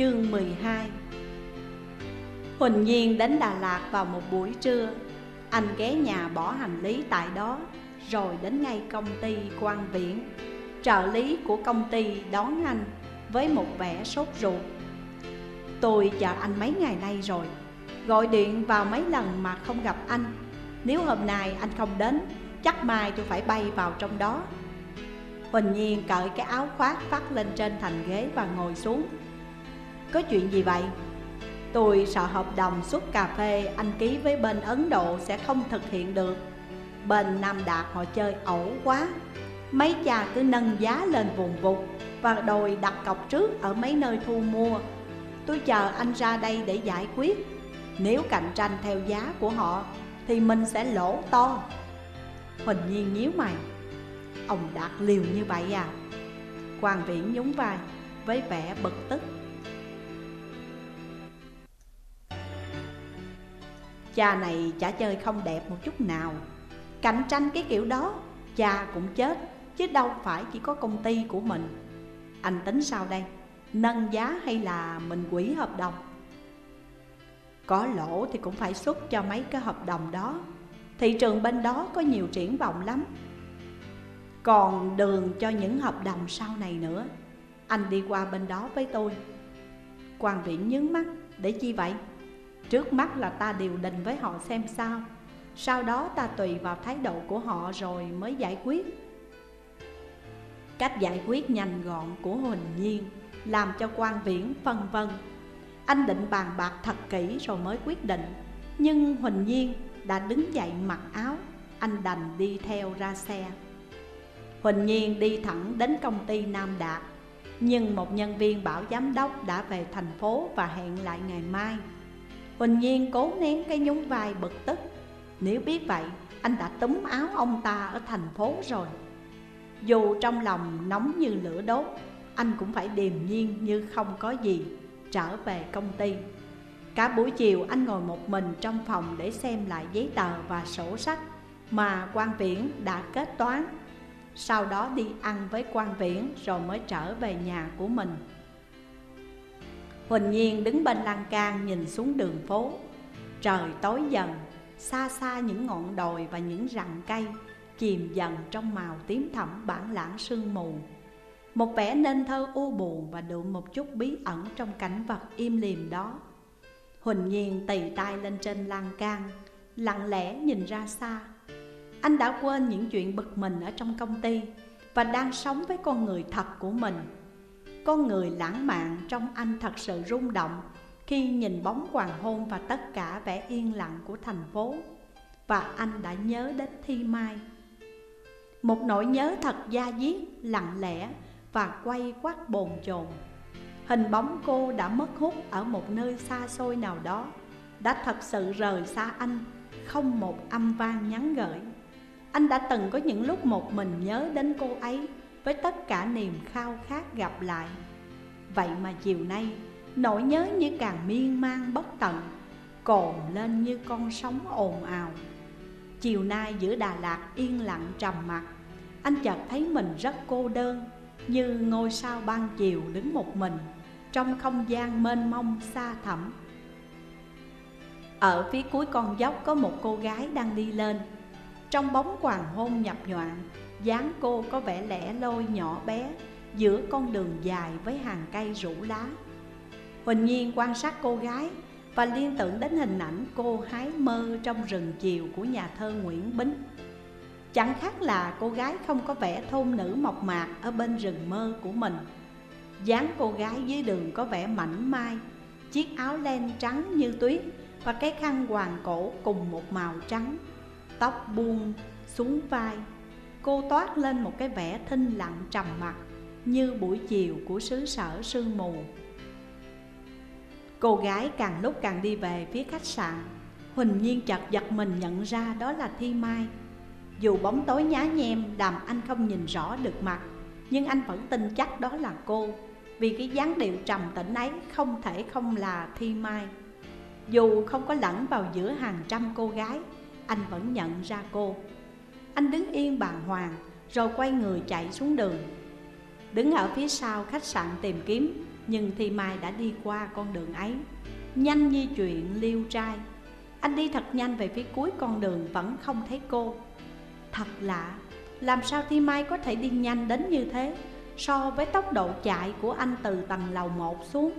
Chương 12 Huỳnh Nhiên đến Đà Lạt vào một buổi trưa. Anh ghé nhà bỏ hành lý tại đó, Rồi đến ngay công ty quan viễn. Trợ lý của công ty đón anh Với một vẻ sốt ruột. Tôi chờ anh mấy ngày nay rồi, Gọi điện vào mấy lần mà không gặp anh. Nếu hôm nay anh không đến, Chắc mai tôi phải bay vào trong đó. Huỳnh Nhiên cởi cái áo khoác vắt lên trên thành ghế và ngồi xuống. Có chuyện gì vậy? Tôi sợ hợp đồng xuất cà phê anh ký với bên Ấn Độ sẽ không thực hiện được. Bên Nam Đạt họ chơi ẩu quá. Mấy cha cứ nâng giá lên vùng vụt Và đòi đặt cọc trước ở mấy nơi thu mua. Tôi chờ anh ra đây để giải quyết. Nếu cạnh tranh theo giá của họ, Thì mình sẽ lỗ to. Huỳnh Nhiên nhíu mày. Ông Đạt liều như vậy à? Quang Viễn nhún vai, Với vẻ bực tức. Cha này chả chơi không đẹp một chút nào. Cạnh tranh cái kiểu đó, Cha cũng chết, Chứ đâu phải chỉ có công ty của mình. Anh tính sao đây? Nâng giá hay là mình quỷ hợp đồng? Có lỗ thì cũng phải xuất cho mấy cái hợp đồng đó. Thị trường bên đó có nhiều triển vọng lắm. Còn đường cho những hợp đồng sau này nữa. Anh đi qua bên đó với tôi. Quan viễn nhướng mắt, Để chi vậy? Trước mắt là ta điều đình với họ xem sao. Sau đó ta tùy vào thái độ của họ rồi mới giải quyết. Cách giải quyết nhanh gọn của Huỳnh Nhiên, Làm cho quan viễn phân vân. Anh định bàn bạc thật kỹ rồi mới quyết định. Nhưng Huỳnh Nhiên đã đứng dậy mặc áo, Anh đành đi theo ra xe. Huỳnh Nhiên đi thẳng đến công ty Nam Đạt. Nhưng một nhân viên bảo giám đốc đã về thành phố và hẹn lại ngày mai. Huỳnh Nhiên cố nén cái nhún vai bực tức. Nếu biết vậy, anh đã túm áo ông ta ở thành phố rồi. Dù trong lòng nóng như lửa đốt Anh cũng phải điềm nhiên như không có gì Trở về công ty. Cả buổi chiều anh ngồi một mình trong phòng để xem lại giấy tờ và sổ sách Mà quan viễn đã kết toán. Sau đó đi ăn với quan viễn rồi mới trở về nhà của mình. Huỳnh Nhiên đứng bên lan can nhìn xuống đường phố. Trời tối dần, xa xa những ngọn đồi và những rặng cây Chìm dần trong màu tím thẳm bản lãng sương mù. Một vẻ nên thơ u buồn và đượm một chút bí ẩn trong cảnh vật im lìm đó. Huỳnh Nhiên tì tay lên trên lan can Lặng lẽ nhìn ra xa. Anh đã quên những chuyện bực mình ở trong công ty Và đang sống với con người thật của mình con người lãng mạn trong anh thật sự rung động Khi nhìn bóng hoàng hôn và tất cả vẻ yên lặng của thành phố. Và anh đã nhớ đến Thi Mai. Một nỗi nhớ thật da diết, lặng lẽ và quay quắt bồn chồn. Hình bóng cô đã mất hút ở một nơi xa xôi nào đó Đã thật sự rời xa anh, không một âm vang nhắn gửi. Anh đã từng có những lúc một mình nhớ đến cô ấy với tất cả niềm khao khát gặp lại. Vậy mà chiều nay, nỗi nhớ như càng miên man bất tận, Cồn lên như con sóng ồn ào. Chiều nay giữa Đà Lạt yên lặng trầm mặc, Anh chợt thấy mình rất cô đơn, Như ngôi sao ban chiều đứng một mình Trong không gian mênh mông xa thẳm. Ở phía cuối con dốc có một cô gái đang đi lên, Trong bóng hoàng hôn nhập nhọn dáng cô có vẻ lẻ loi nhỏ bé Giữa con đường dài với hàng cây rủ lá. Huỳnh Nhiên quan sát cô gái Và liên tưởng đến hình ảnh cô hái mơ trong rừng chiều của nhà thơ Nguyễn Bính. Chẳng khác là cô gái không có vẻ thôn nữ mộc mạc ở bên rừng mơ của mình. Dáng cô gái dưới đường có vẻ mảnh mai, Chiếc áo len trắng như tuyết Và cái khăn hoàng cổ cùng một màu trắng, Tóc buông xuống vai. Cô toát lên một cái vẻ thinh lặng trầm mặc, Như buổi chiều của xứ sở sương mù. Cô gái càng lúc càng đi về phía khách sạn, Huỳnh nhiên chợt giật mình nhận ra đó là Thi Mai. Dù bóng tối nhá nhem làm anh không nhìn rõ được mặt, Nhưng anh vẫn tin chắc đó là cô, Vì cái dáng điệu trầm tĩnh ấy không thể không là Thi Mai. Dù không có lẫn vào giữa hàng trăm cô gái, Anh vẫn nhận ra cô anh đứng yên bàng hoàng, Rồi quay người chạy xuống đường. Đứng ở phía sau khách sạn tìm kiếm, Nhưng Thi Mai đã đi qua con đường ấy. Nhanh như chuyện liêu trai. Anh đi thật nhanh về phía cuối con đường vẫn không thấy cô. Thật lạ, Làm sao Thi Mai có thể đi nhanh đến như thế, So với tốc độ chạy của anh từ tầng lầu 1 xuống?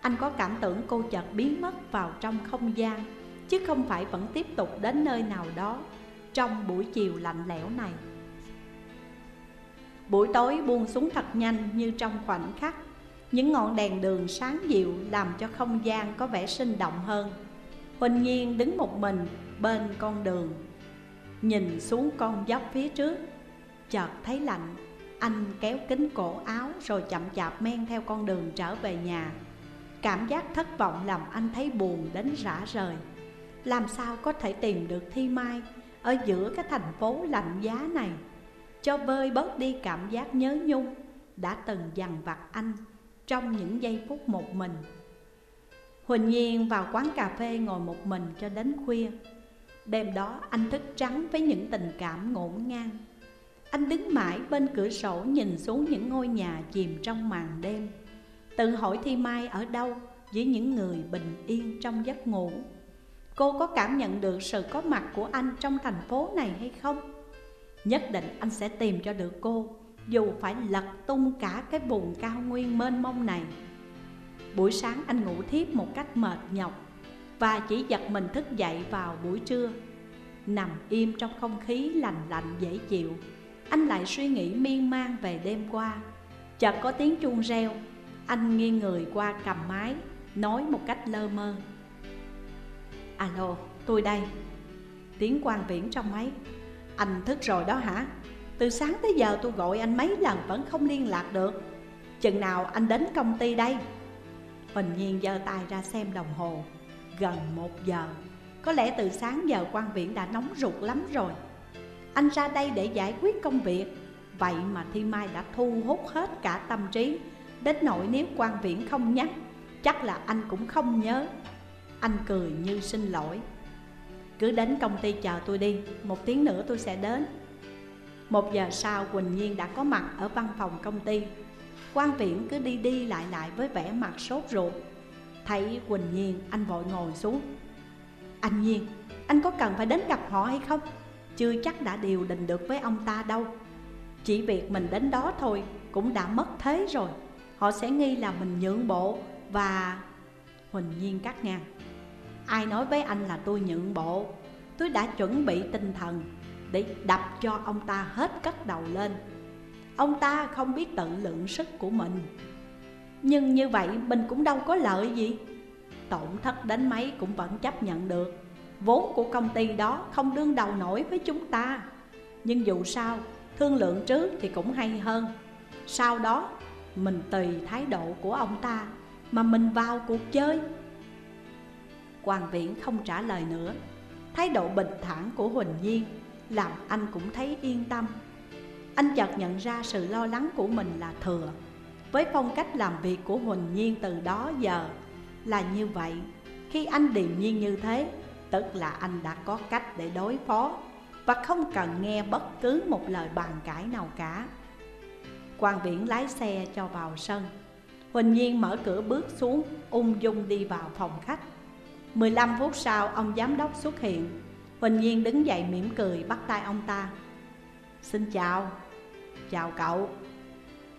Anh có cảm tưởng cô chợt biến mất vào trong không gian, Chứ không phải vẫn tiếp tục đến nơi nào đó. Trong buổi chiều lạnh lẽo này. Buổi tối buông xuống thật nhanh như trong khoảnh khắc, Những ngọn đèn đường sáng dịu làm cho không gian có vẻ sinh động hơn. Huỳnh Nhiên đứng một mình bên con đường, Nhìn xuống con dốc phía trước. Chợt thấy lạnh, Anh kéo kính cổ áo rồi chậm chạp men theo con đường trở về nhà. Cảm giác thất vọng làm anh thấy buồn đến rã rời. Làm sao có thể tìm được Thi Mai? Ở giữa cái thành phố lạnh giá này, cho vơi bớt đi cảm giác nhớ nhung đã từng dằn vặt anh trong những giây phút một mình. Huỳnh Nhiên vào quán cà phê ngồi một mình cho đến khuya. Đêm đó anh thức trắng với những tình cảm ngổn ngang. Anh đứng mãi bên cửa sổ nhìn xuống những ngôi nhà chìm trong màn đêm. Tự hỏi Thi Mai ở đâu với những người bình yên trong giấc ngủ. Cô có cảm nhận được sự có mặt của anh trong thành phố này hay không? Nhất định anh sẽ tìm cho được cô, Dù phải lật tung cả cái vùng cao nguyên mênh mông này. Buổi sáng anh ngủ thiếp một cách mệt nhọc Và chỉ giật mình thức dậy vào buổi trưa. Nằm im trong không khí lành lạnh dễ chịu, Anh lại suy nghĩ miên man về đêm qua. Chợt có tiếng chuông reo, Anh nghiêng người qua cầm máy, Nói một cách lơ mơ. Alo, tôi đây. Tiếng quan viễn trong máy. Anh thức rồi đó hả? Từ sáng tới giờ tôi gọi anh mấy lần vẫn không liên lạc được. Chừng nào anh đến công ty đây? Huỳnh Nhiên giơ tay ra xem đồng hồ. Gần một giờ. Có lẽ từ sáng giờ quan viện đã nóng ruột lắm rồi. Anh ra đây để giải quyết công việc. Vậy mà Thi Mai đã thu hút hết cả tâm trí. Đến nỗi nếu quan viện không nhắc Chắc là anh cũng không nhớ. Anh cười như xin lỗi. Cứ đến công ty chờ tôi đi Một tiếng nữa tôi sẽ đến. Một giờ sau Quỳnh Nhiên đã có mặt ở văn phòng công ty. Quan Viễn cứ đi đi lại lại với vẻ mặt sốt ruột. Thấy Quỳnh Nhiên anh vội ngồi xuống. Anh Nhiên, anh có cần phải đến gặp họ hay không? Chưa chắc đã điều định được với ông ta đâu. Chỉ việc mình đến đó thôi cũng đã mất thế rồi. Họ sẽ nghi là mình nhượng bộ và... Huỳnh Nhiên cắt ngang. Ai nói với anh là tôi nhượng bộ? Tôi đã chuẩn bị tinh thần Để đập cho ông ta hết cất đầu lên. Ông ta không biết tự lượng sức của mình. Nhưng như vậy mình cũng đâu có lợi gì. Tổn thất đến mấy cũng vẫn chấp nhận được. Vốn của công ty đó không đương đầu nổi với chúng ta. Nhưng dù sao, thương lượng trước thì cũng hay hơn. Sau đó, mình tùy thái độ của ông ta Mà mình vào cuộc chơi. Hoàng Viễn không trả lời nữa. Thái độ bình thản của Huỳnh Nhiên Làm anh cũng thấy yên tâm. Anh chợt nhận ra sự lo lắng của mình là thừa. Với phong cách làm việc của Huỳnh Nhiên từ đó giờ Là như vậy. Khi anh điềm nhiên như thế, Tức là anh đã có cách để đối phó Và không cần nghe bất cứ một lời bàn cãi nào cả. Quang Viễn lái xe cho vào sân. Huỳnh Nhiên mở cửa bước xuống, Ung dung đi vào phòng khách. 15 phút sau, ông giám đốc xuất hiện. Huỳnh Nhiên đứng dậy mỉm cười, bắt tay ông ta. Xin chào. Chào cậu.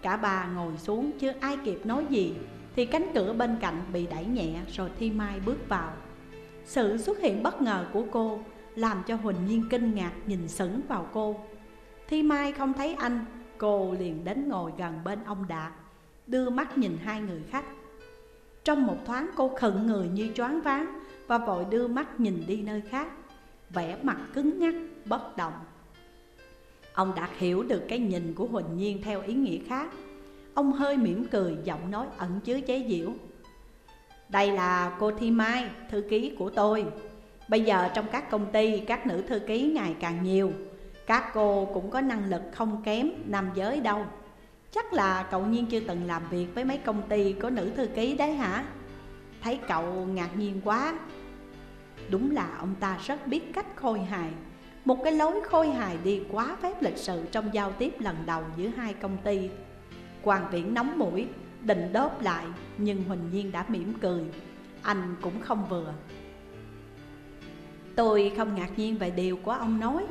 Cả ba ngồi xuống, chưa ai kịp nói gì, Thì cánh cửa bên cạnh bị đẩy nhẹ, rồi Thi Mai bước vào. Sự xuất hiện bất ngờ của cô Làm cho Huỳnh Nhiên kinh ngạc nhìn sững vào cô. Thi Mai không thấy anh, Cô liền đến ngồi gần bên ông Đạt, Đưa mắt nhìn hai người khách Trong một thoáng, cô khựng người như choáng váng và vội đưa mắt nhìn đi nơi khác. Vẻ mặt cứng ngắc, bất động. Ông đã hiểu được cái nhìn của huỳnh nhiên theo ý nghĩa khác. Ông hơi mỉm cười, giọng nói ẩn chứa chế giễu đây là cô thi mai, thư ký của tôi. Bây giờ trong các công ty, các nữ thư ký ngày càng nhiều. Các cô cũng có năng lực không kém nam giới đâu. Chắc là cậu nhiên chưa từng làm việc với mấy công ty có nữ thư ký đấy hả? Thấy cậu ngạc nhiên quá. Đúng là ông ta rất biết cách khôi hài. Một cái lối khôi hài đi quá phép lịch sự trong giao tiếp lần đầu giữa hai công ty. Hoàng viễn nóng mũi định đốt lại Nhưng Huỳnh Nhiên đã mỉm cười. Anh cũng không vừa. Tôi không ngạc nhiên về điều của ông nói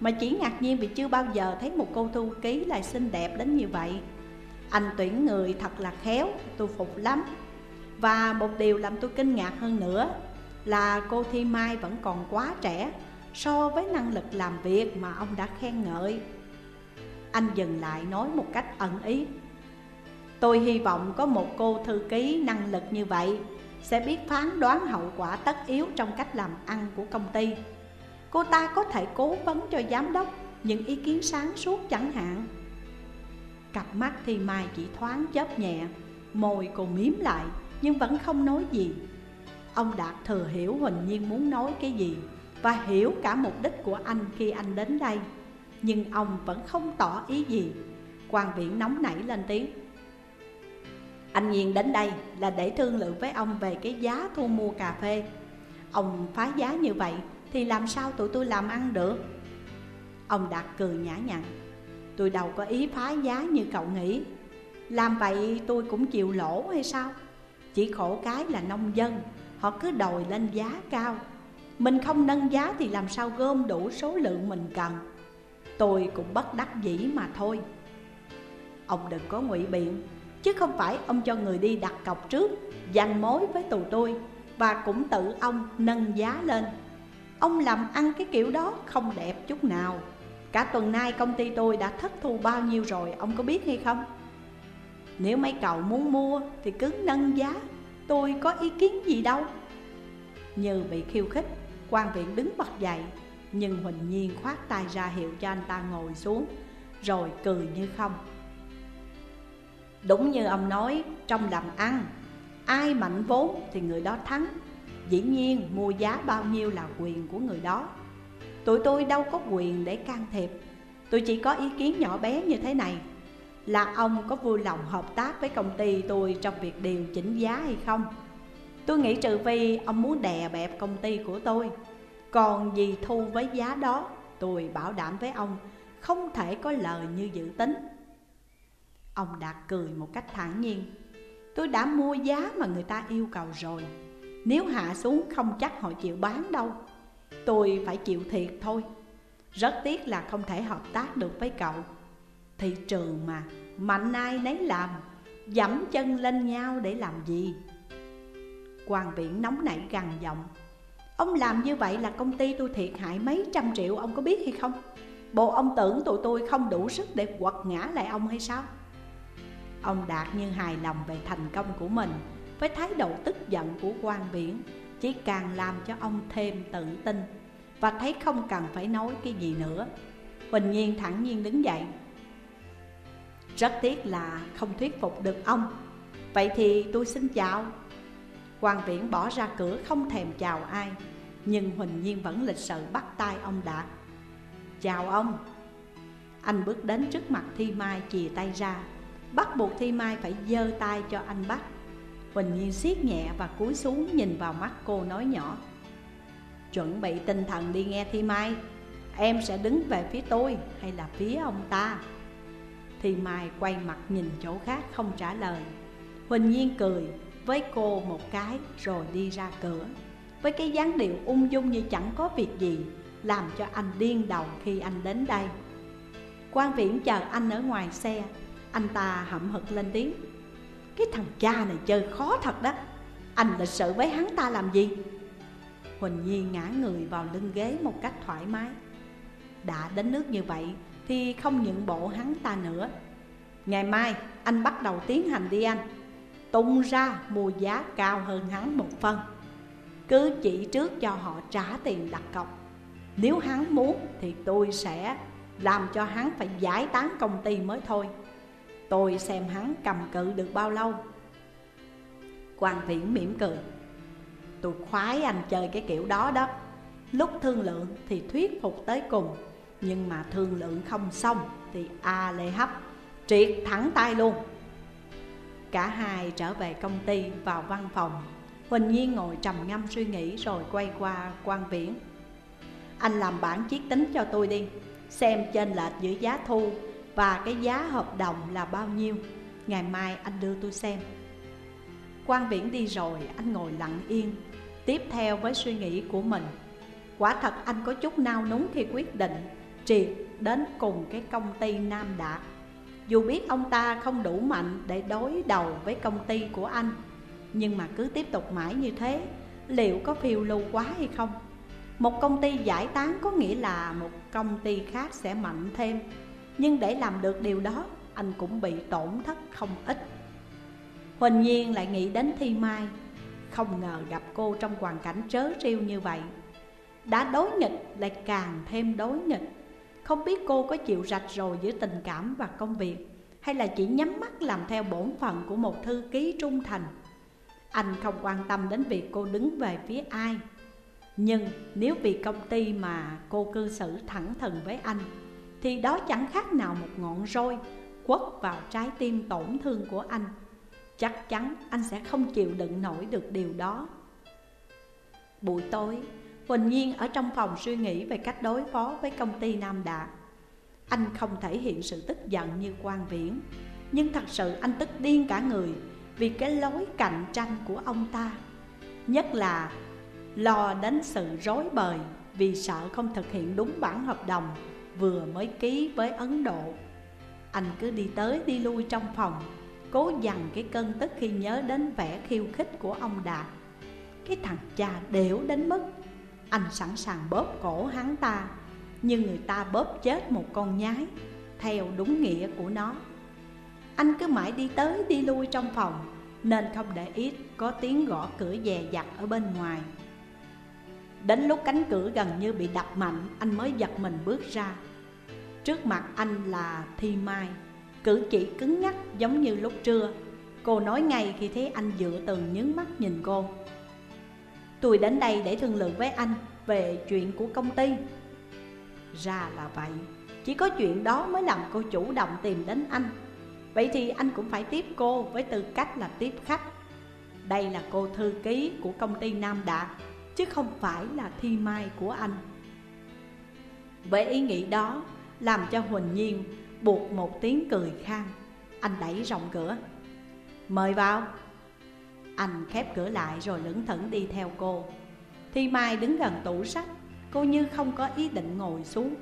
Mà chỉ ngạc nhiên vì chưa bao giờ thấy một cô thư ký lại xinh đẹp đến như vậy. Anh tuyển người thật là khéo, tôi phục lắm. Và một điều làm tôi kinh ngạc hơn nữa là cô Thi Mai vẫn còn quá trẻ So với năng lực làm việc mà ông đã khen ngợi. Anh dừng lại nói một cách ẩn ý. Tôi hy vọng có một cô thư ký năng lực như vậy Sẽ biết phán đoán hậu quả tất yếu trong cách làm ăn của công ty. Cô ta có thể cố vấn cho giám đốc những ý kiến sáng suốt chẳng hạn. Cặp mắt Thi Mai chỉ thoáng chớp nhẹ, Môi cô miếm lại nhưng vẫn không nói gì. Ông Đạt thừa hiểu Huỳnh Nhiên muốn nói cái gì Và hiểu cả mục đích của anh khi anh đến đây. Nhưng ông vẫn không tỏ ý gì. Quan viện nóng nảy lên tiếng. Anh Nhiên đến đây là để thương lượng với ông về cái giá thu mua cà phê. Ông phá giá như vậy thì làm sao tụi tôi làm ăn được? Ông Đạt cười nhã nhặn. Tôi đâu có ý phá giá như cậu nghĩ. Làm vậy tôi cũng chịu lỗ hay sao? Chỉ khổ cái là nông dân. Họ cứ đòi lên giá cao. Mình không nâng giá thì làm sao gom đủ số lượng mình cần? Tôi cũng bất đắc dĩ mà thôi. Ông đừng có ngụy biện, Chứ không phải ông cho người đi đặt cọc trước Giành mối với tụi tôi, Và cũng tự ông nâng giá lên. Ông làm ăn cái kiểu đó không đẹp chút nào. Cả tuần nay công ty tôi đã thất thu bao nhiêu rồi, Ông có biết hay không? Nếu mấy cậu muốn mua thì cứ nâng giá. Tôi có ý kiến gì đâu. Như bị khiêu khích quan viện đứng bật dậy Nhưng Huỳnh Nhiên khoát tay ra hiệu cho anh ta ngồi xuống Rồi cười như không. Đúng như ông nói, trong làm ăn Ai mạnh vốn thì người đó thắng. Dĩ nhiên mua giá bao nhiêu là quyền của người đó. Tụi tôi đâu có quyền để can thiệp. Tôi chỉ có ý kiến nhỏ bé như thế này. Là ông có vui lòng hợp tác với công ty tôi trong việc điều chỉnh giá hay không? Tôi nghĩ trừ vì ông muốn đè bẹp công ty của tôi. Còn gì thu với giá đó, Tôi bảo đảm với ông, Không thể có lời như dự tính. Ông Đạt cười một cách thản nhiên. Tôi đã mua giá mà người ta yêu cầu rồi. Nếu hạ xuống không chắc họ chịu bán đâu. Tôi phải chịu thiệt thôi. Rất tiếc là không thể hợp tác được với cậu. Thị trường mà, mạnh ai nấy làm Dẫm chân lên nhau để làm gì? Quan viện nóng nảy gằn giọng. Ông làm như vậy là công ty tôi thiệt hại mấy trăm triệu ông có biết hay không? Bộ ông tưởng tụi tôi không đủ sức để quật ngã lại ông hay sao? Ông Đạt như hài lòng về thành công của mình Với thái độ tức giận của quan biển Chỉ càng làm cho ông thêm tự tin. Và thấy không cần phải nói cái gì nữa. Bình Nhiên thẳng nhiên đứng dậy rất tiếc là không thuyết phục được ông. Vậy thì tôi xin chào. Quan viễn bỏ ra cửa không thèm chào ai, Nhưng Huỳnh Nhiên vẫn lịch sự bắt tay ông Đạt Chào ông. Anh bước đến trước mặt Thi Mai chìa tay ra. Bắt buộc Thi Mai phải giơ tay cho anh bắt. Huỳnh Nhiên siết nhẹ và cúi xuống nhìn vào mắt cô nói nhỏ. Chuẩn bị tinh thần đi nghe Thi Mai. Em sẽ đứng về phía tôi hay là phía ông ta? Thì Mai quay mặt nhìn chỗ khác không trả lời. Huỳnh Nhiên cười với cô một cái rồi đi ra cửa. Với cái dáng điệu ung dung như chẳng có việc gì, Làm cho anh điên đầu khi anh đến đây. Quan viễn chờ anh ở ngoài xe. Anh ta hậm hực lên tiếng. Cái thằng cha này chơi khó thật đó. Anh lịch sự với hắn ta làm gì? Huỳnh Nhi ngã người vào lưng ghế một cách thoải mái. Đã đến nước như vậy thì không nhận bộ hắn ta nữa. Ngày mai, anh bắt đầu tiến hành đi anh. Tung ra mua giá cao hơn hắn một phân. Cứ chỉ trước cho họ trả tiền đặt cọc. Nếu hắn muốn thì tôi sẽ làm cho hắn phải giải tán công ty mới thôi. Tôi xem hắn cầm cự được bao lâu. Quan viễn mỉm cười. Tôi khoái anh chơi cái kiểu đó đó. Lúc thương lượng thì thuyết phục tới cùng. Nhưng mà thương lượng không xong thì a lê hấp Triệt thẳng tay luôn. Cả hai trở về công ty vào văn phòng. Huỳnh Nhiên ngồi trầm ngâm suy nghĩ rồi quay qua quan viễn. Anh làm bản chiết tính cho tôi đi, Xem trên lệch giữa giá thu và cái giá hợp đồng là bao nhiêu. Ngày mai anh đưa tôi xem. Quan Viễn đi rồi, anh ngồi lặng yên, Tiếp theo với suy nghĩ của mình. Quả thật anh có chút nao núng khi quyết định Triệt đến cùng cái công ty Nam Đạt Dù biết ông ta không đủ mạnh để đối đầu với công ty của anh, Nhưng mà cứ tiếp tục mãi như thế, Liệu có phiêu lưu quá hay không? Một công ty giải tán có nghĩa là một công ty khác sẽ mạnh thêm, Nhưng để làm được điều đó, anh cũng bị tổn thất không ít. Huỳnh Nhiên lại nghĩ đến Thi Mai, Không ngờ gặp cô trong hoàn cảnh trớ trêu như vậy. Đã đối nghịch lại càng thêm đối nghịch. Không biết cô có chịu rạch rồi giữa tình cảm và công việc Hay là chỉ nhắm mắt làm theo bổn phận của một thư ký trung thành? Anh không quan tâm đến việc cô đứng về phía ai. Nhưng nếu vì công ty mà cô cư xử thẳng thừng với anh Thì đó chẳng khác nào một ngọn roi quất vào trái tim tổn thương của anh. Chắc chắn anh sẽ không chịu đựng nổi được điều đó. Buổi tối, Huỳnh Nhiên ở trong phòng suy nghĩ về cách đối phó với công ty Nam Đạt Anh không thể hiện sự tức giận như quan viễn. Nhưng thật sự anh tức điên cả người Vì cái lối cạnh tranh của ông ta. Nhất là lo đến sự rối bời Vì sợ không thực hiện đúng bản hợp đồng Vừa mới ký với Ấn Độ. Anh cứ đi tới đi lui trong phòng, Cố dằn cái cơn tức khi nhớ đến vẻ khiêu khích của ông Đạt. Cái thằng cha đểu đến mức anh sẵn sàng bóp cổ hắn ta, Nhưng người ta bóp chết một con nhái, Theo đúng nghĩa của nó. Anh cứ mãi đi tới đi lui trong phòng, Nên không để ý có tiếng gõ cửa dè dặt ở bên ngoài. Đến lúc cánh cửa gần như bị đập mạnh, Anh mới giật mình bước ra. Trước mặt anh là Thi Mai, Cử chỉ cứng ngắc giống như lúc trưa. Cô nói ngay khi thấy anh dựa tường nhướng mắt nhìn cô. Tôi đến đây để thương lượng với anh về chuyện của công ty. Ra là vậy, Chỉ có chuyện đó mới làm cô chủ động tìm đến anh. Vậy thì anh cũng phải tiếp cô với tư cách là tiếp khách. Đây là cô thư ký của công ty Nam Đạt, Chứ không phải là thi mai của anh. Với ý nghĩ đó, Làm cho Huỳnh Nhiên buộc một tiếng cười khan Anh đẩy rộng cửa. Mời vào. Anh khép cửa lại rồi lững thững đi theo cô. Thi Mai đứng gần tủ sách Cô như không có ý định ngồi xuống.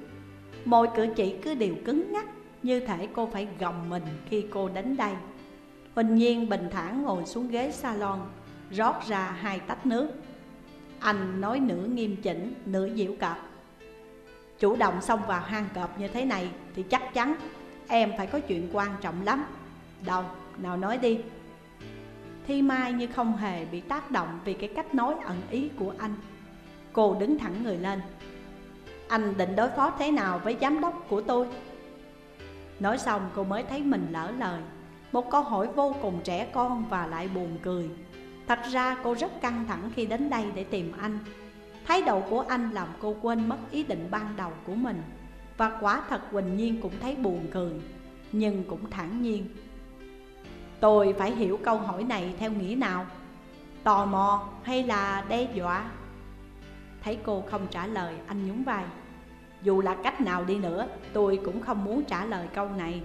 Mọi cử chỉ cứ đều cứng ngắc Như thể cô phải gồng mình khi cô đến đây. Huỳnh Nhiên bình thản ngồi xuống ghế salon Rót ra hai tách nước. Anh nói nửa nghiêm chỉnh, nửa diễu cợt. Chủ động xông vào hang cọp như thế này Thì chắc chắn em phải có chuyện quan trọng lắm. Đâu, nào nói đi. Thi Mai như không hề bị tác động vì cái cách nói ẩn ý của anh. Cô đứng thẳng người lên. Anh định đối phó thế nào với giám đốc của tôi? Nói xong, cô mới thấy mình lỡ lời. Một câu hỏi vô cùng trẻ con và lại buồn cười. Thật ra, cô rất căng thẳng khi đến đây để tìm anh. Thái độ của anh làm cô quên mất ý định ban đầu của mình. Và quả thật Quỳnh Nhiên cũng thấy buồn cười, Nhưng cũng thản nhiên. Tôi phải hiểu câu hỏi này theo nghĩa nào? Tò mò hay là đe dọa? Thấy cô không trả lời anh nhún vai. Dù là cách nào đi nữa Tôi cũng không muốn trả lời câu này.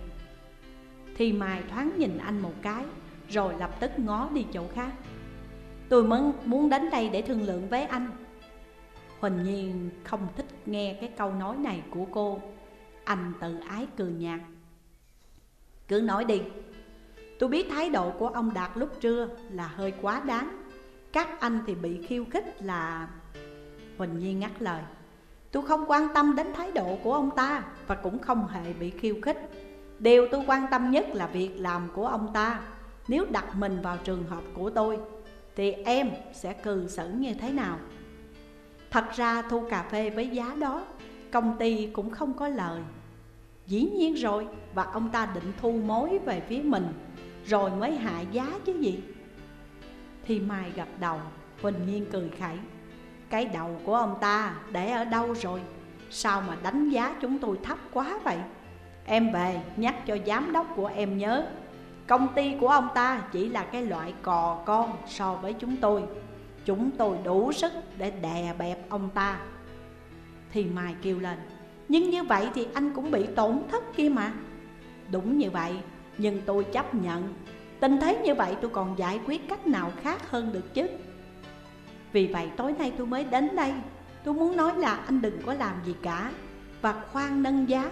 Thì Mai thoáng nhìn anh một cái Rồi lập tức ngó đi chỗ khác. Tôi muốn, muốn đến đây để thương lượng với anh. Huỳnh Nhiên không thích nghe cái câu nói này của cô. Anh tự ái cười nhạt. Cứ nói đi. Tôi biết thái độ của ông Đạt lúc trưa là hơi quá đáng. Các anh thì bị khiêu khích là Huỳnh Nhiên ngắt lời. Tôi không quan tâm đến thái độ của ông ta Và cũng không hề bị khiêu khích. Điều tôi quan tâm nhất là việc làm của ông ta. Nếu đặt mình vào trường hợp của tôi, Thì em sẽ cư xử như thế nào? Thật ra thu cà phê với giá đó, Công ty cũng không có lời. Dĩ nhiên rồi, Và ông ta định thu mối về phía mình. Rồi mới hạ giá chứ gì? Thì Mai gặp đầu, Huỳnh Nhiên cười khẩy. Cái đầu của ông ta để ở đâu rồi? Sao mà đánh giá chúng tôi thấp quá vậy? Em về nhắc cho giám đốc của em nhớ. Công ty của ông ta chỉ là cái loại cò con so với chúng tôi. Chúng tôi đủ sức để đè bẹp ông ta. Thì Mai kêu lên, Nhưng như vậy thì anh cũng bị tổn thất kia mà. Đúng như vậy nhưng tôi chấp nhận. Tình thế như vậy tôi còn giải quyết cách nào khác hơn được chứ? Vì vậy tối nay tôi mới đến đây. Tôi muốn nói là anh đừng có làm gì cả. Và khoan nâng giá,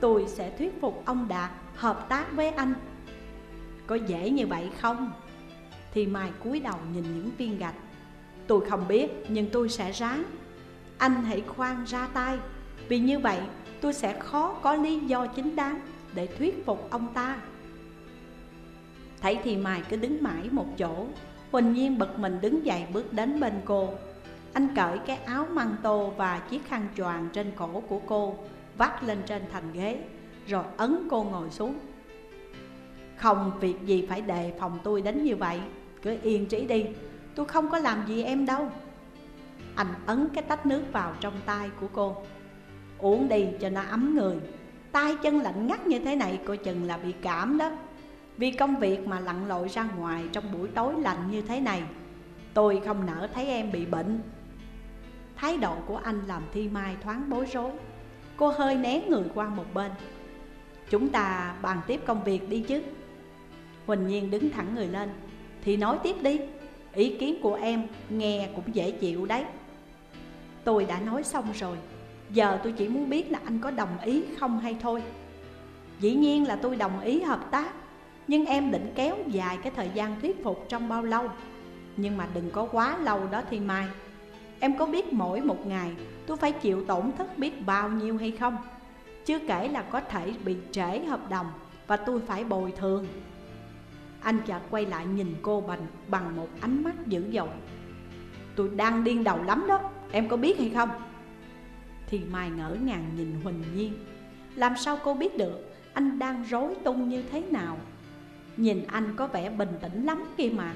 Tôi sẽ thuyết phục ông Đạt hợp tác với anh. Có dễ như vậy không? Thì Mai cúi đầu nhìn những viên gạch. Tôi không biết, nhưng tôi sẽ ráng. Anh hãy khoan ra tay. Vì như vậy, tôi sẽ khó có lý do chính đáng Để thuyết phục ông ta. Thấy thì Mai cứ đứng mãi một chỗ, Huỳnh Nhiên bật mình đứng dậy bước đến bên cô. Anh cởi cái áo măng tô và chiếc khăn choàng trên cổ của cô Vắt lên trên thành ghế, Rồi ấn cô ngồi xuống. Không việc gì phải đề phòng tôi đến như vậy, Cứ yên trí đi, Tôi không có làm gì em đâu. Anh ấn cái tách nước vào trong tay của cô. Uống đi cho nó ấm người, tay chân lạnh ngắt như thế này coi chừng là bị cảm đó. Vì công việc mà lặn lội ra ngoài trong buổi tối lạnh như thế này, Tôi không nỡ thấy em bị bệnh. Thái độ của anh làm Thi Mai thoáng bối rối. Cô hơi né người qua một bên. Chúng ta bàn tiếp công việc đi chứ. Huỳnh Nhiên đứng thẳng người lên. Thì nói tiếp đi, Ý kiến của em nghe cũng dễ chịu đấy. Tôi đã nói xong rồi, Giờ tôi chỉ muốn biết là anh có đồng ý không hay thôi. Dĩ nhiên là tôi đồng ý hợp tác. Nhưng em định kéo dài cái thời gian thuyết phục trong bao lâu? Nhưng mà đừng có quá lâu đó thì mai. Em có biết mỗi một ngày tôi phải chịu tổn thất biết bao nhiêu hay không? Chưa kể là có thể bị trễ hợp đồng Và tôi phải bồi thường. Anh chợt quay lại nhìn cô bằng, bằng một ánh mắt dữ dội. Tôi đang điên đầu lắm đó Em có biết hay không? Thì Mai ngỡ ngàng nhìn Huỳnh Nhiên Làm sao cô biết được anh đang rối tung như thế nào? Nhìn anh có vẻ bình tĩnh lắm kia mà.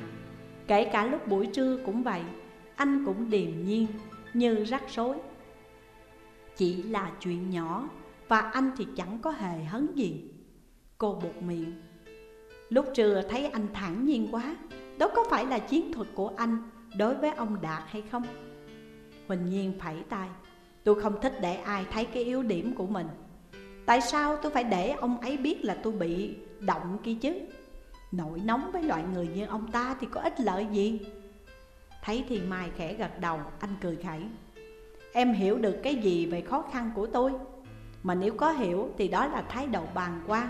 Kể cả lúc buổi trưa cũng vậy, Anh cũng điềm nhiên như rắc rối. Chỉ là chuyện nhỏ Và anh thì chẳng có hề hấn gì. Cô buộc miệng. Lúc trưa thấy anh thản nhiên quá Đó có phải là chiến thuật của anh Đối với ông Đạt hay không? Huỳnh Nhiên phẩy tay. Tôi không thích để ai thấy cái yếu điểm của mình. Tại sao tôi phải để ông ấy biết là tôi bị động kia chứ? Nổi nóng với loại người như ông ta thì có ích lợi gì? Thấy thì Mai khẽ gật đầu, anh cười khẩy. Em hiểu được cái gì về khó khăn của tôi. Mà nếu có hiểu thì đó là thái độ bàn quan.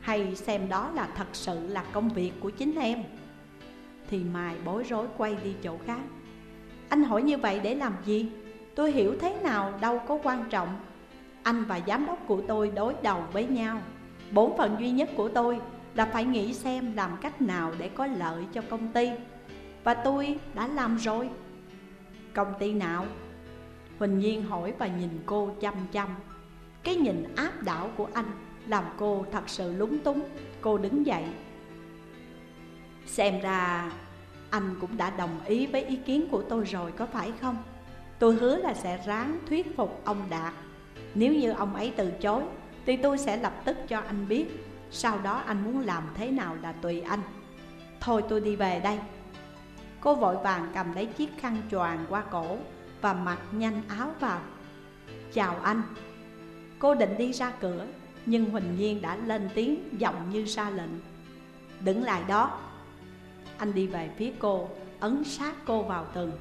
Hay xem đó là thật sự là công việc của chính em. Thì Mai bối rối quay đi chỗ khác. Anh hỏi như vậy để làm gì? Tôi hiểu thế nào đâu có quan trọng. Anh và giám đốc của tôi đối đầu với nhau. Bổn phận duy nhất của tôi là phải nghĩ xem làm cách nào để có lợi cho công ty. Và tôi đã làm rồi. Công ty nào? Huỳnh Nhiên hỏi và nhìn cô chăm chăm. Cái nhìn áp đảo của anh làm cô thật sự lúng túng. Cô đứng dậy. Xem ra anh cũng đã đồng ý với ý kiến của tôi rồi có phải không? Tôi hứa là sẽ ráng thuyết phục ông Đạt. Nếu như ông ấy từ chối, Thì tôi sẽ lập tức cho anh biết. Sau đó anh muốn làm thế nào là tùy anh. Thôi tôi đi về đây. Cô vội vàng cầm lấy chiếc khăn choàng qua cổ Và mặc nhanh áo vào. Chào anh. Cô định đi ra cửa, Nhưng Huỳnh Nhiên đã lên tiếng giọng như ra lệnh. Đứng lại đó. Anh đi về phía cô, Ấn sát cô vào tường.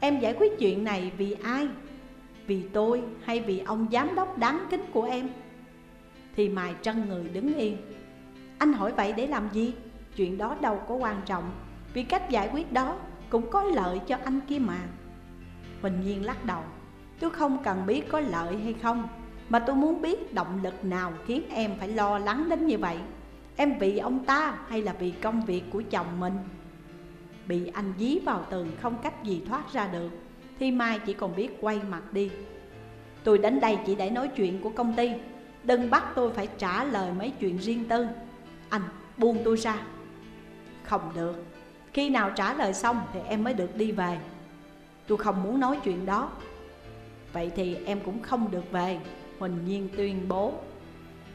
Em giải quyết chuyện này vì ai? Vì tôi hay vì ông giám đốc đáng kính của em? Thì mài trân người đứng yên. Anh hỏi vậy để làm gì? Chuyện đó đâu có quan trọng, Vì cách giải quyết đó cũng có lợi cho anh kia mà. Huỳnh Nhiên lắc đầu, Tôi không cần biết có lợi hay không, Mà tôi muốn biết động lực nào khiến em phải lo lắng đến như vậy. Em vì ông ta hay là vì công việc của chồng mình? Bị anh dí vào tường không cách gì thoát ra được, Thì Mai chỉ còn biết quay mặt đi. Tôi đến đây chỉ để nói chuyện của công ty Đừng bắt tôi phải trả lời mấy chuyện riêng tư. Anh, buông tôi ra. Không được. Khi nào trả lời xong thì em mới được đi về. Tôi không muốn nói chuyện đó. Vậy thì em cũng không được về. Huỳnh Nhiên tuyên bố.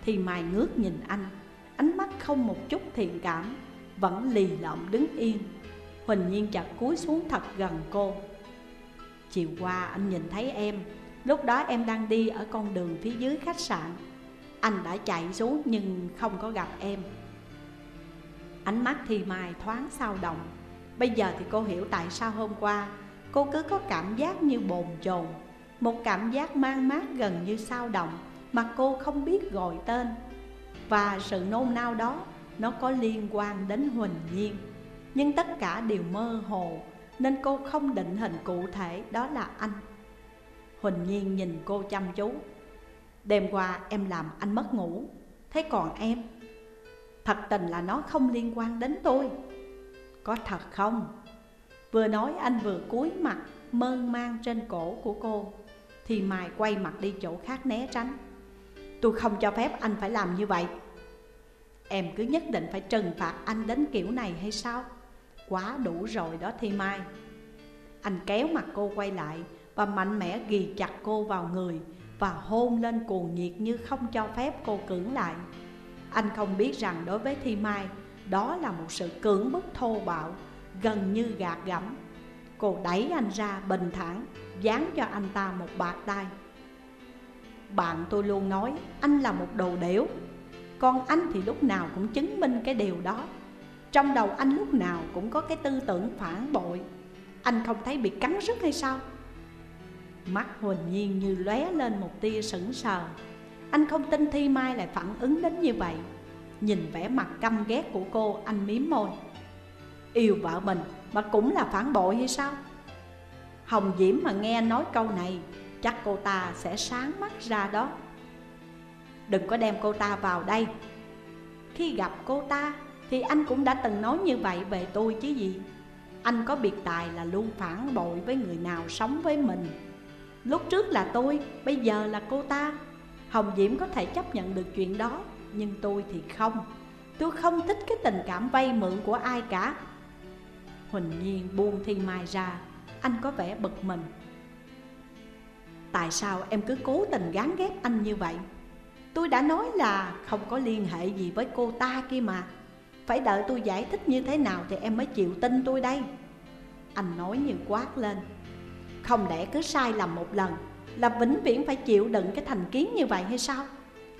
Thì Mai ngước nhìn anh. Ánh mắt không một chút thiện cảm. Vẫn lì lợm đứng yên. Huỳnh Nhiên chặt cúi xuống thật gần cô. Chiều qua anh nhìn thấy em. Lúc đó em đang đi ở con đường phía dưới khách sạn. Anh đã chạy xuống nhưng không có gặp em. Ánh mắt thì Mai thoáng sao động. Bây giờ thì cô hiểu tại sao hôm qua Cô cứ có cảm giác như bồn chồn, Một cảm giác mang mát gần như sao động Mà cô không biết gọi tên. Và sự nôn nao đó, Nó có liên quan đến Huỳnh Nhiên. Nhưng tất cả đều mơ hồ, Nên cô không định hình cụ thể, đó là anh. Huỳnh Nhiên nhìn cô chăm chú. Đêm qua em làm anh mất ngủ. Thế còn em? Thật tình là nó không liên quan đến tôi. Có thật không? Vừa nói anh vừa cúi mặt, mơn man trên cổ của cô. Thì Mai quay mặt đi chỗ khác né tránh. Tôi không cho phép anh phải làm như vậy. Em cứ nhất định phải trừng phạt anh đến kiểu này hay sao? Quá đủ rồi đó Thi Mai. Anh kéo mặt cô quay lại Và mạnh mẽ ghi chặt cô vào người và hôn lên cuồng nhiệt như không cho phép cô cưỡng lại. Anh không biết rằng đối với Thi Mai, Đó là một sự cưỡng bức thô bạo, Gần như gạt gẫm. Cô đẩy anh ra bình thản, Dán cho anh ta một bạt tay. Bạn tôi luôn nói, anh là một đồ đểu. Còn anh thì lúc nào cũng chứng minh cái điều đó. Trong đầu anh lúc nào cũng có cái tư tưởng phản bội. Anh không thấy bị cắn rứt hay sao? Mắt Huỳnh Nhiên như lóe lên một tia sững sờ. Anh không tin Thi Mai lại phản ứng đến như vậy. Nhìn vẻ mặt căm ghét của cô, anh miếm môi. Yêu vợ mình mà cũng là phản bội hay sao? Hồng Diễm mà nghe nói câu này, Chắc cô ta sẽ sáng mắt ra đó. Đừng có đem cô ta vào đây. Khi gặp cô ta Thì anh cũng đã từng nói như vậy về tôi chứ gì. Anh có biệt tài là luôn phản bội với người nào sống với mình. Lúc trước là tôi, bây giờ là cô ta. Hồng Diễm có thể chấp nhận được chuyện đó Nhưng tôi thì không. Tôi không thích cái tình cảm vay mượn của ai cả. Huỳnh Nhiên buông Thi Mai ra. Anh có vẻ bực mình. Tại sao em cứ cố tình gán ghép anh như vậy? Tôi đã nói là không có liên hệ gì với cô ta kia mà. Phải đợi tôi giải thích như thế nào thì em mới chịu tin tôi đây. Anh nói như quát lên. Không lẽ cứ sai lầm một lần Là vĩnh viễn phải chịu đựng cái thành kiến như vậy hay sao?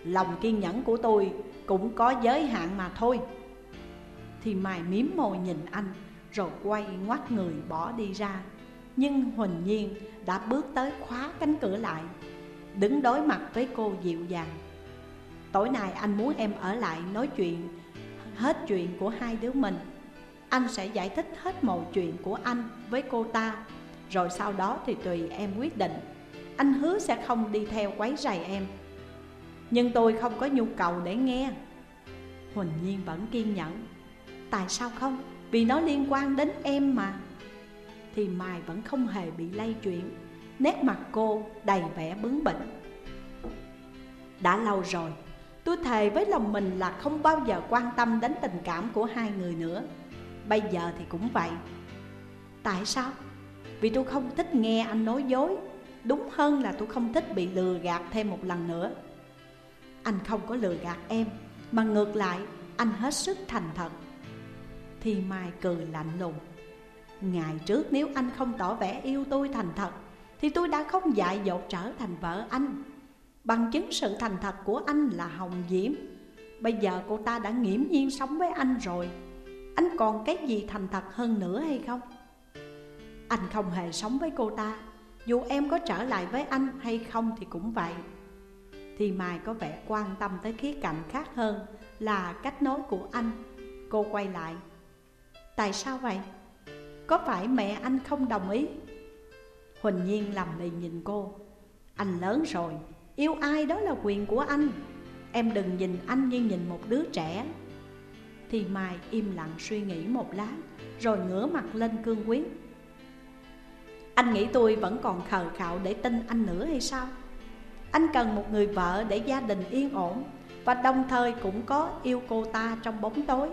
Lòng kiên nhẫn của tôi cũng có giới hạn mà thôi. Thì mài miếm môi nhìn anh, rồi quay ngoắt người bỏ đi ra. Nhưng Huỳnh Nhiên đã bước tới khóa cánh cửa lại, Đứng đối mặt với cô dịu dàng. Tối nay anh muốn em ở lại nói chuyện, Hết chuyện của hai đứa mình. Anh sẽ giải thích hết mọi chuyện của anh với cô ta. Rồi sau đó thì tùy em quyết định. Anh hứa sẽ không đi theo quấy rầy em. Nhưng tôi không có nhu cầu để nghe. Huỳnh Nhiên vẫn kiên nhẫn. Tại sao không? Vì nó liên quan đến em mà. Thì Mai vẫn không hề bị lay chuyện Nét mặt cô đầy vẻ bướng bỉnh. Đã lâu rồi, Tôi thề với lòng mình là không bao giờ quan tâm đến tình cảm của hai người nữa. Bây giờ thì cũng vậy. Tại sao? Vì tôi không thích nghe anh nói dối. Đúng hơn là tôi không thích bị lừa gạt thêm một lần nữa. Anh không có lừa gạt em, Mà ngược lại, anh hết sức thành thật. Thì Mai cười lạnh lùng. Ngày trước nếu anh không tỏ vẻ yêu tôi thành thật, Thì tôi đã không dại dột trở thành vợ anh. Bằng chứng sự thành thật của anh là Hồng Diễm. Bây giờ cô ta đã nghiễm nhiên sống với anh rồi. Anh còn cái gì thành thật hơn nữa hay không? Anh không hề sống với cô ta. Dù em có trở lại với anh hay không thì cũng vậy. Thì Mai có vẻ quan tâm tới khía cạnh khác hơn Là cách nói của anh. Cô quay lại. Tại sao vậy? Có phải mẹ anh không đồng ý? Huỳnh Nhiên lầm lì nhìn cô. Anh lớn rồi, yêu ai đó là quyền của anh. Em đừng nhìn anh như nhìn một đứa trẻ. Thì Mai im lặng suy nghĩ một lát Rồi ngửa mặt lên cương quyết. Anh nghĩ tôi vẫn còn khờ khạo để tin anh nữa hay sao? Anh cần một người vợ để gia đình yên ổn Và đồng thời cũng có yêu cô ta trong bóng tối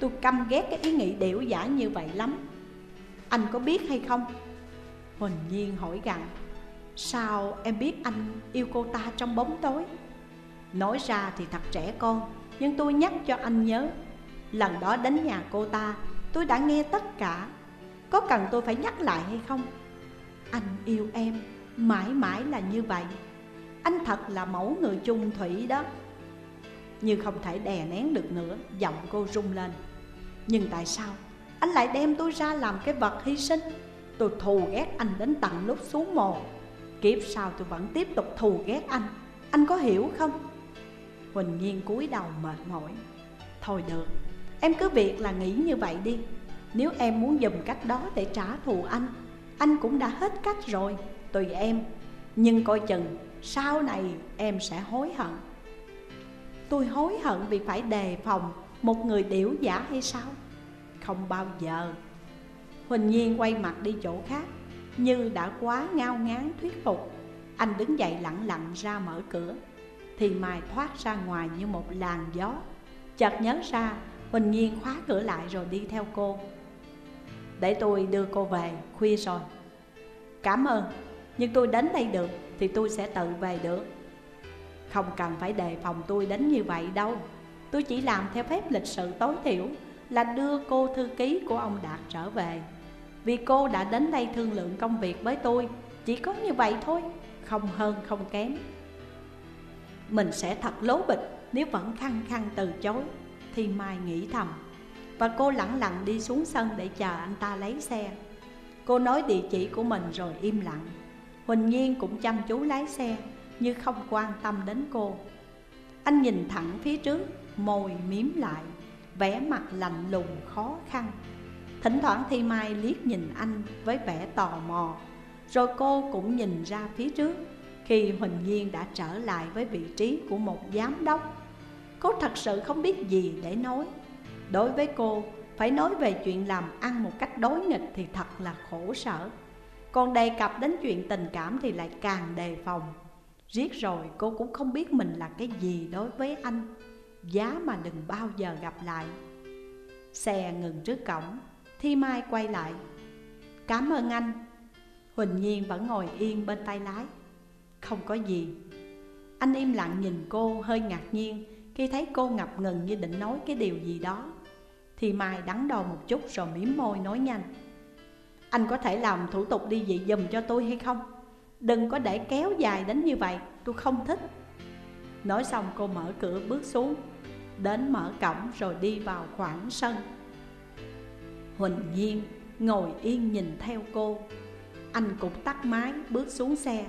Tôi căm ghét cái ý nghĩ điểu giả như vậy lắm Anh có biết hay không? Huỳnh Nhiên hỏi rằng Sao em biết anh yêu cô ta trong bóng tối? Nói ra thì thật trẻ con, Nhưng tôi nhắc cho anh nhớ, Lần đó đến nhà cô ta, Tôi đã nghe tất cả Có cần tôi phải nhắc lại hay không? Anh yêu em Mãi mãi là như vậy. Anh thật là mẫu người chung thủy đó. Nhưng không thể đè nén được nữa Giọng cô rung lên. Nhưng tại sao? Anh lại đem tôi ra làm cái vật hy sinh. Tôi thù ghét anh đến tận lúc xuống mồ. Kiếp sau tôi vẫn tiếp tục thù ghét anh. Anh có hiểu không? Huỳnh Nhiên cúi đầu mệt mỏi. Thôi được, em cứ việc là nghĩ như vậy đi. Nếu em muốn dùng cách đó để trả thù anh anh cũng đã hết cách rồi, tùy em. Nhưng coi chừng, sau này em sẽ hối hận. Tôi hối hận vì phải đề phòng một người điểu giả hay sao? Không bao giờ. Huỳnh Nhiên quay mặt đi chỗ khác Như đã quá ngao ngán thuyết phục. Anh đứng dậy lặng lặng ra mở cửa Thì Mai thoát ra ngoài như một làn gió. Chợt nhớ ra Huỳnh Nhiên khóa cửa lại rồi đi theo cô. Để tôi đưa cô về, khuya rồi. Cảm ơn, nhưng tôi đến đây được Thì tôi sẽ tự về được. Không cần phải đề phòng tôi đến như vậy đâu. Tôi chỉ làm theo phép lịch sự tối thiểu Là đưa cô thư ký của ông Đạt trở về. Vì cô đã đến đây thương lượng công việc với tôi Chỉ có như vậy thôi Không hơn không kém. Mình sẽ thật lố bịch nếu vẫn khăng khăng từ chối Thì Mai nghĩ thầm. Và cô lặng lặng đi xuống sân để chờ anh ta lấy xe. Cô nói địa chỉ của mình rồi im lặng. Huỳnh Nhiên cũng chăm chú lái xe, Như không quan tâm đến cô. Anh nhìn thẳng phía trước, Môi miếm lại, vẻ mặt lạnh lùng khó khăn. Thỉnh thoảng Thi Mai liếc nhìn anh với vẻ tò mò. Rồi cô cũng nhìn ra phía trước, Khi Huỳnh Nhiên đã trở lại với vị trí của một giám đốc. Cô thật sự không biết gì để nói. Đối với cô, phải nói về chuyện làm ăn một cách đối nghịch thì thật là khổ sở. Còn đề cập đến chuyện tình cảm thì lại càng đề phòng. Riết rồi cô cũng không biết mình là cái gì đối với anh. Giá mà đừng bao giờ gặp lại. Xe ngừng trước cổng Thi Mai quay lại. Cảm ơn anh. Huỳnh Nhiên vẫn ngồi yên bên tay lái. Không có gì. Anh im lặng nhìn cô hơi ngạc nhiên Khi thấy cô ngập ngừng như định nói cái điều gì đó. Thì Mai đắn đo một chút rồi mím môi nói nhanh. Anh có thể làm thủ tục đi dị dùm cho tôi hay không? Đừng có để kéo dài đến như vậy, tôi không thích. Nói xong cô mở cửa bước xuống Đến mở cổng rồi đi vào khoảng sân. Huỳnh Nhiên ngồi yên nhìn theo cô. Anh cũng tắt máy bước xuống xe.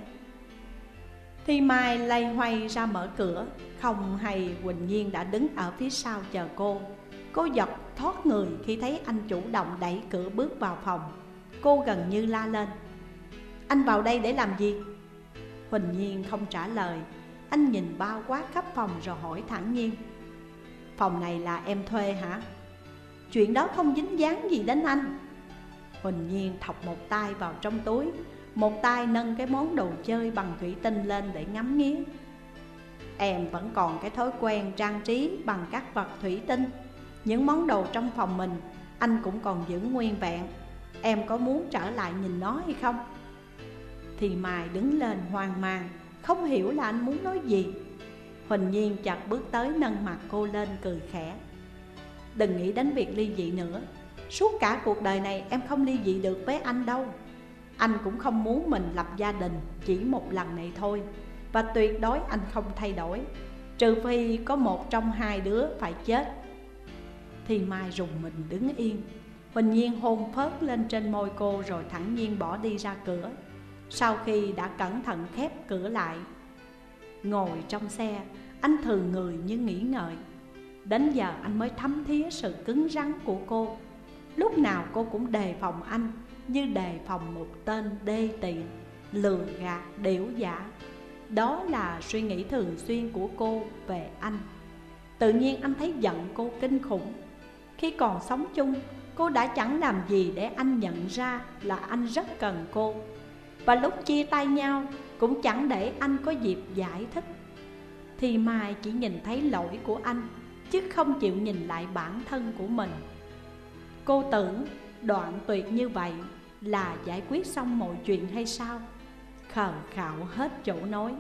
Thi Mai lay hoay ra mở cửa Không hay Huỳnh Nhiên đã đứng ở phía sau chờ cô. Cô giật thoát người khi thấy anh chủ động đẩy cửa bước vào phòng. Cô gần như la lên. Anh vào đây để làm gì? Huỳnh Nhiên không trả lời. Anh nhìn bao quát khắp phòng rồi hỏi thẳng nhiên. Phòng này là em thuê hả? Chuyện đó không dính dáng gì đến anh. Huỳnh Nhiên thọc một tay vào trong túi. Một tay nâng cái món đồ chơi bằng thủy tinh lên để ngắm nghía. Em vẫn còn cái thói quen trang trí bằng các vật thủy tinh. Những món đồ trong phòng mình. Anh cũng còn giữ nguyên vẹn. Em có muốn trở lại nhìn nó hay không? Thì Mai đứng lên hoang mang, Không hiểu là anh muốn nói gì. Huỳnh Nhiên chặt bước tới nâng mặt cô lên cười khẽ. Đừng nghĩ đến việc ly dị nữa. Suốt cả cuộc đời này em không ly dị được với anh đâu. Anh cũng không muốn mình lập gia đình chỉ một lần này thôi. Và tuyệt đối anh không thay đổi. Trừ phi có một trong hai đứa phải chết thì Mai rùng mình đứng yên. Huỳnh Nhiên hôn phớt lên trên môi cô rồi thẳng nhiên bỏ đi ra cửa. Sau khi đã cẩn thận khép cửa lại Ngồi trong xe, anh thường người như nghĩ ngợi. Đến giờ anh mới thấm thía sự cứng rắn của cô. Lúc nào cô cũng đề phòng anh Như đề phòng một tên đê tiện Lừa gạt, điểu giả Đó là suy nghĩ thường xuyên của cô về anh. Tự nhiên anh thấy giận cô kinh khủng. Khi còn sống chung, Cô đã chẳng làm gì để anh nhận ra là anh rất cần cô. Và lúc chia tay nhau, cũng chẳng để anh có dịp giải thích. Thì Mai chỉ nhìn thấy lỗi của anh, Chứ không chịu nhìn lại bản thân của mình. Cô tưởng đoạn tuyệt như vậy là giải quyết xong mọi chuyện hay sao? Khờ khạo hết chỗ nói.